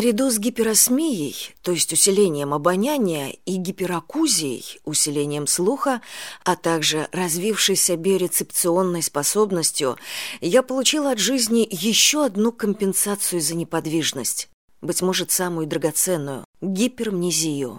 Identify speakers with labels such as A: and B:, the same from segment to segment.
A: Наряду с гиперосмией, то есть усилением обоняния, и гиперакузией, усилением слуха, а также развившейся биорецепционной способностью, я получила от жизни еще одну компенсацию за неподвижность, быть может, самую драгоценную – гипермнезию.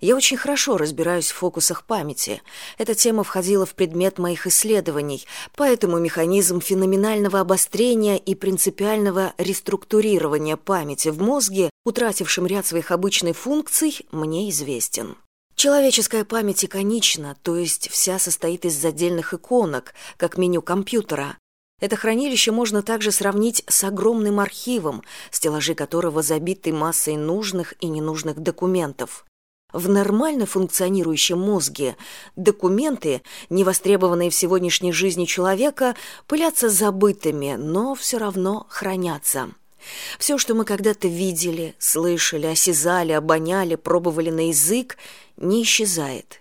A: Я очень хорошо разбираюсь в фокусах памяти. Эта тема входила в предмет моих исследований, поэтому механизм феноменального обострения и принципиального реструктурирования памяти в мозге, утратившем ряд своих обычных функций, мне известен. Человеческая память иконична, то есть вся состоит из отдельных иконок, как меню компьютера. Это хранилище можно также сравнить с огромным архивом, стеллажи которого забиты массой нужных и ненужных документов. В нормально функционирующем мозге документы, не востребованные в сегодняшней жизни человека, пылятся забытыми, но все равно хранятся. Все, что мы когда-то видели, слышали, осязали, обоняли, пробовали на язык, не исчезает.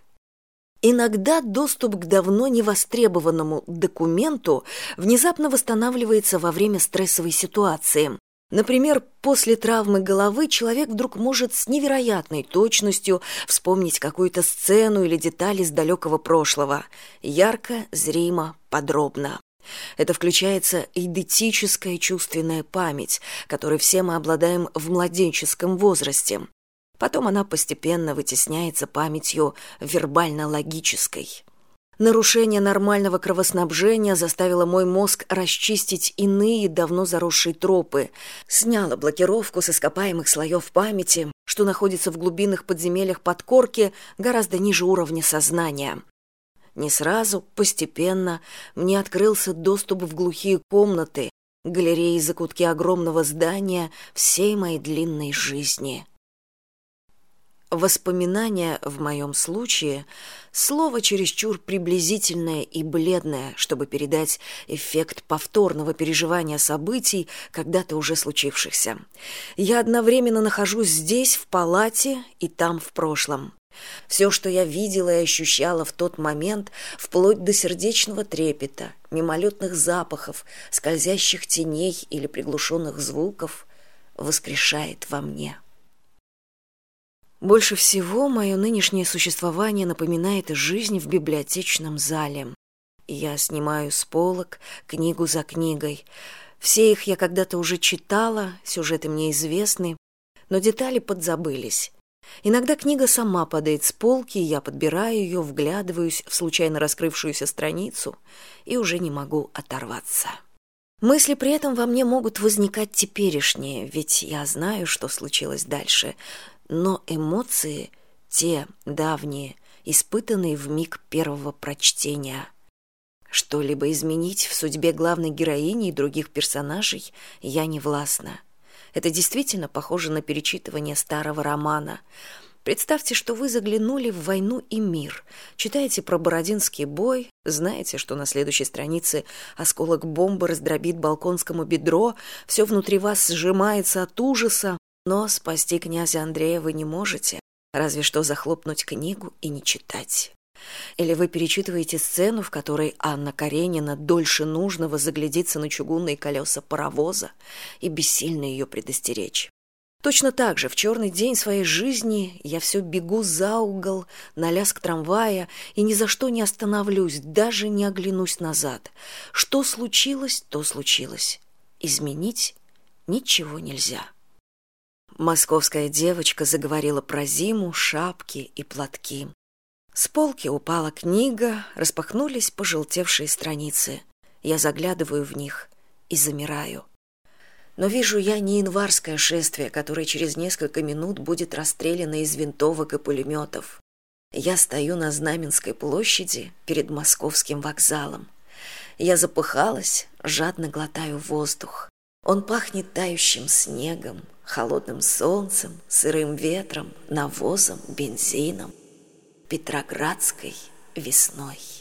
A: Иногда доступ к давно невостребованному документу внезапно восстанавливается во время стрессовой ситуации, Например, после травмы головы человек вдруг может с невероятной точностью вспомнить какую-то сцену или деталь из далекого прошлого, ярко, зримо, подробно. Это включается идентическая чувственная память, которой все мы обладаем в младенческом возрасте. Потом она постепенно вытесняется памятью вербально-логической. Нарушение нормального кровоснабжения заставило мой мозг расчистить иные давно заросшие тропы, сняло блокировку с ископаемых слоев памяти, что находится в глубинных подземельях подкорки гораздо ниже уровня сознания. Не сразу, постепенно, мне открылся доступ в глухие комнаты, галереи и закутки огромного здания всей моей длинной жизни. Воспоминания в моем случае – слово чересчур приблизительное и бледное, чтобы передать эффект повторного переживания событий, когда-то уже случившихся. Я одновременно нахожусь здесь, в палате, и там, в прошлом. Все, что я видела и ощущала в тот момент, вплоть до сердечного трепета, мимолетных запахов, скользящих теней или приглушенных звуков, воскрешает во мне больше всего мое нынешнее существование напоминает жизнь в библиотечном зале. Я снимаю с полок книгу за книгой. Все их я когда то уже читала сюжеты мне известны но детали подзабылись. Иногда книга сама падает с полки я подбираю ее вглядываюсь в случайно раскрывшуюся страницу и уже не могу оторваться мысли при этом во мне могут возникать теперешние ведь я знаю что случилось дальше. Но эмоции те давние испытанные в миг первого прочтения. Что либо изменить в судьбе главной героини и других персонажей я не властна. Это действительно похоже на перечитывание старого романа представьте что вы заглянули в войну и мир читаете про бородинский бой знаете что на следующей странице осколок бомбы раздробит балконскому бедро все внутри вас сжимается от ужаса. Но спасти князя андрея вы не можете разве что захлопнуть книгу и не читать. Или вы перечитываете сцену в которой анна каренина дольше нужного заглядится на чугунные колеса паровоза и бессильно ее предостеречь точно так же в черный день своей жизни я все бегу за угол на лязг трамвая и ни за что не остановлюсь даже не оглянусь назад. Что случилось то случилось. Изменить ничего нельзя. Московская девочка заговорила про зиму шапки и платки. С полки упала книга распахнулись пожелтевшие страницы. Я заглядываю в них и замираю но вижу я не январское шествие которое через несколько минут будет расстреляно из винтовок и пулеметов. Я стою на знаменской площади перед московским вокзалом. Я запыхалась жадно глотаю воздух. Он пахнет тающим снегом холодным солнцем, сырым ветром, навозом, бензином, Петроградской весной.